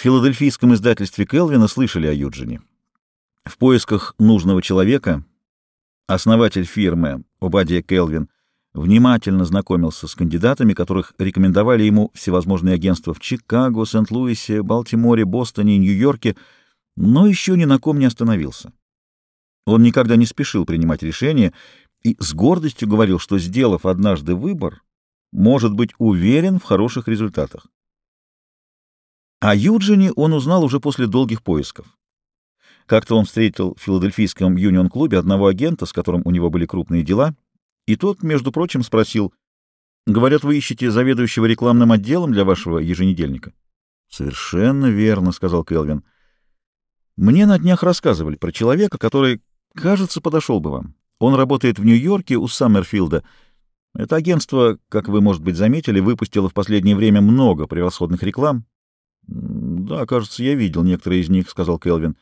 филадельфийском издательстве Келвина слышали о Юджине. В поисках нужного человека основатель фирмы Обадия Келвин внимательно знакомился с кандидатами, которых рекомендовали ему всевозможные агентства в Чикаго, Сент-Луисе, Балтиморе, Бостоне Нью-Йорке, но еще ни на ком не остановился. Он никогда не спешил принимать решения и с гордостью говорил, что, сделав однажды выбор, может быть уверен в хороших результатах. О Юджине он узнал уже после долгих поисков. Как-то он встретил в филадельфийском юнион-клубе одного агента, с которым у него были крупные дела, и тот, между прочим, спросил, «Говорят, вы ищете заведующего рекламным отделом для вашего еженедельника?» «Совершенно верно», — сказал Келвин. «Мне на днях рассказывали про человека, который, кажется, подошел бы вам. Он работает в Нью-Йорке у Саммерфилда. Это агентство, как вы, может быть, заметили, выпустило в последнее время много превосходных реклам. Да, кажется, я видел некоторые из них, сказал Келвин.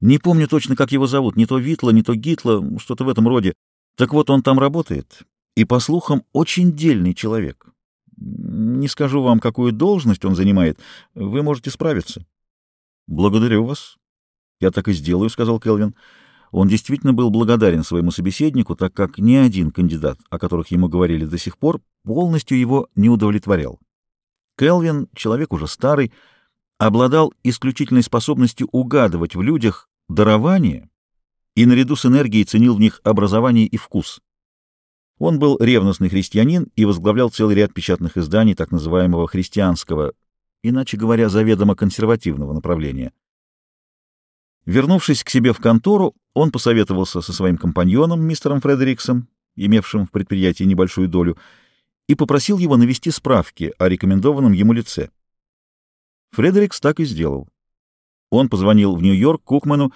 Не помню точно, как его зовут, не то Витла, не то Гитла, что-то в этом роде. Так вот, он там работает, и, по слухам, очень дельный человек. Не скажу вам, какую должность он занимает, вы можете справиться. Благодарю вас. Я так и сделаю, сказал Келвин. Он действительно был благодарен своему собеседнику, так как ни один кандидат, о которых ему говорили до сих пор, полностью его не удовлетворял. Келвин, человек уже старый, обладал исключительной способностью угадывать в людях дарование и наряду с энергией ценил в них образование и вкус. Он был ревностный христианин и возглавлял целый ряд печатных изданий так называемого христианского, иначе говоря, заведомо консервативного направления. Вернувшись к себе в контору, он посоветовался со своим компаньоном, мистером Фредериксом, имевшим в предприятии небольшую долю, и попросил его навести справки о рекомендованном ему лице. Фредерикс так и сделал. Он позвонил в Нью-Йорк Кукману,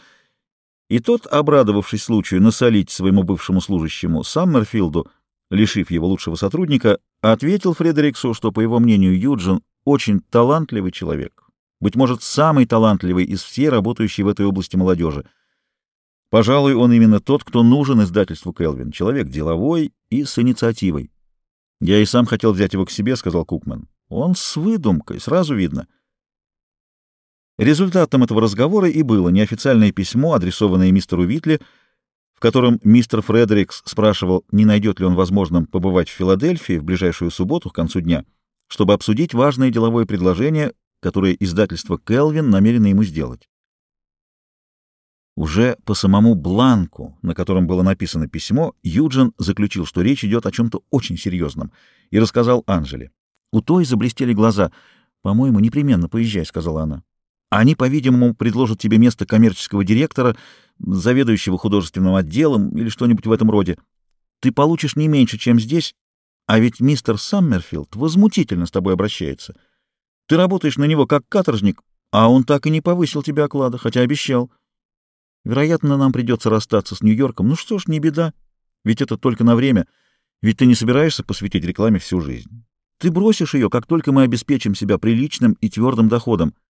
и тот, обрадовавшись случаю насолить своему бывшему служащему Саммерфилду, лишив его лучшего сотрудника, ответил Фредериксу, что, по его мнению, Юджин очень талантливый человек, быть может, самый талантливый из всей работающей в этой области молодежи. Пожалуй, он именно тот, кто нужен издательству Келвин, человек деловой и с инициативой. «Я и сам хотел взять его к себе», — сказал Кукман. «Он с выдумкой, сразу видно». Результатом этого разговора и было неофициальное письмо, адресованное мистеру Витли, в котором мистер Фредерикс спрашивал, не найдет ли он возможным побывать в Филадельфии в ближайшую субботу к концу дня, чтобы обсудить важное деловое предложение, которое издательство «Келвин» намерено ему сделать. Уже по самому бланку, на котором было написано письмо, Юджин заключил, что речь идет о чем-то очень серьезном, и рассказал Анжеле. У той заблестели глаза. «По-моему, непременно поезжай», — сказала она. «Они, по-видимому, предложат тебе место коммерческого директора, заведующего художественным отделом или что-нибудь в этом роде. Ты получишь не меньше, чем здесь, а ведь мистер Саммерфилд возмутительно с тобой обращается. Ты работаешь на него как каторжник, а он так и не повысил тебе оклада, хотя обещал». Вероятно, нам придется расстаться с Нью-Йорком. Ну что ж, не беда. Ведь это только на время. Ведь ты не собираешься посвятить рекламе всю жизнь. Ты бросишь ее, как только мы обеспечим себя приличным и твердым доходом —